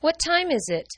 What time is it?